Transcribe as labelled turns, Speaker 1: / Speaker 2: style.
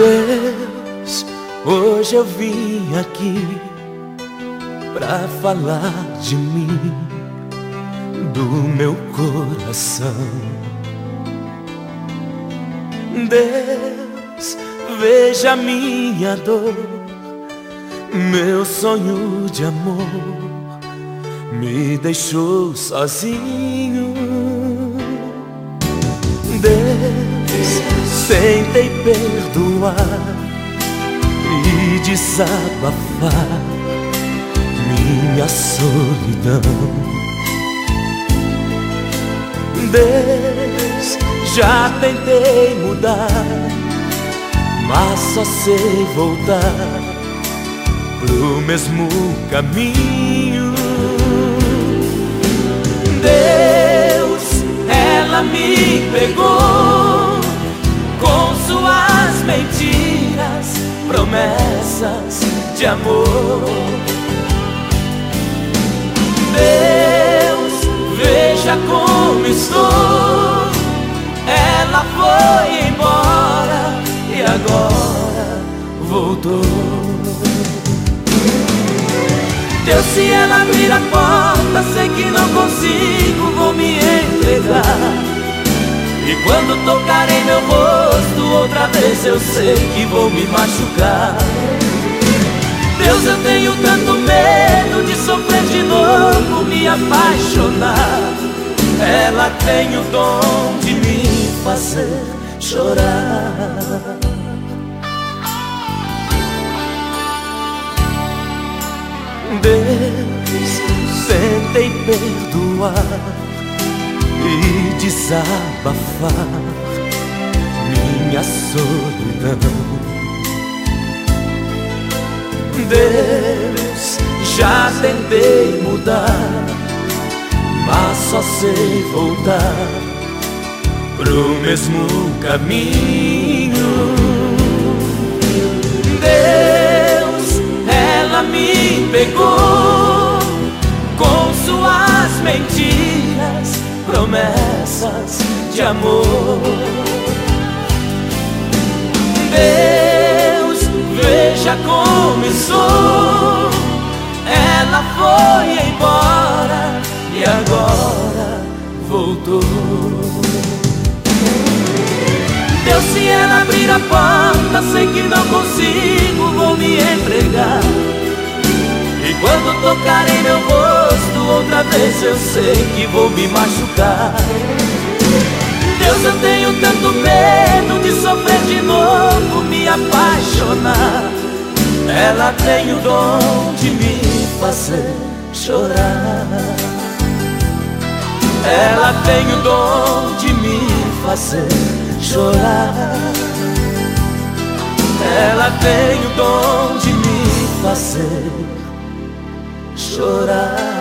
Speaker 1: Deus, hoje eu vim aqui pra falar de mim, do meu coração. Deus, veja minha dor, meu sonho de amor me deixou sozinho. Deus, tentei perdoar e desabafar minha solidão. Deus, já tentei mudar, mas só sei voltar pro mesmo caminho. Deus, de amor. Deus, veja como estou. Ela foi embora e agora voltou. Deus, se ela abrir a porta, sei que não consigo, vou me entregar. E quando tocarei meu rosto outra vez, eu sei que vou me machucar. Apaixonar. Ela tem o dom de me fazer chorar. Deus, tentei perdoar e desabafar minha solidão. Deus, já tentei mudar, só sei voltar pro mesmo caminho. Deus, ela me pegou com suas mentiras, promessas de amor. Deus, veja como estou. Ela foi embora e agora voltou. Deus, se ela abrir a porta, sei que não consigo, vou me entregar. E quando tocarei meu rosto outra vez, eu sei que vou me machucar. Deus, eu tenho tanto medo de sofrer de novo, me apaixonar. Ela tem o dom de me fazer chorar. Ela tem o dom de me fazer chorar. Ela tem o dom de me fazer chorar.